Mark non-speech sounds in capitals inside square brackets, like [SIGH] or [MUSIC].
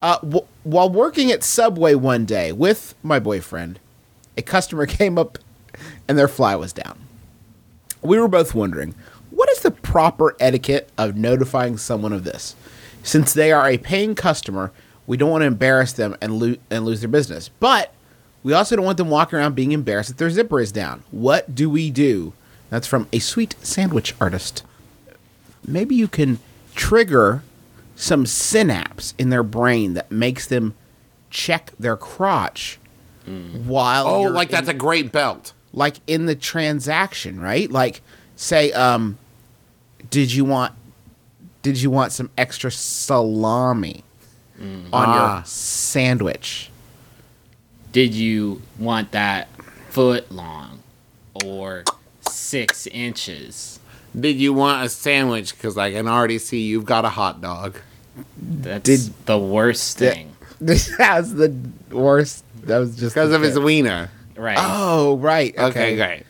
Uh, w- while working at Subway one day with my boyfriend, a customer [LAUGHS] came up and their fly was down. We were both wondering, what is the proper etiquette of notifying someone of this? Since they are a paying customer, we don't want to embarrass them and, lo- and lose their business. But we also don't want them walking around being embarrassed that their zipper is down. What do we do? That's from a sweet sandwich artist. Maybe you can trigger some synapse in their brain that makes them check their crotch while Oh, you're like in- that's a great belt. like in the transaction, right? Like say um did you want did you want some extra salami on Ah. your sandwich? Did you want that foot long or six inches? Did you want a sandwich? Because I can already see you've got a hot dog. That's Did- the worst thing. [LAUGHS] This was the worst. That was just Because the of his wiener. Right. Oh, right. Okay, Okay. great.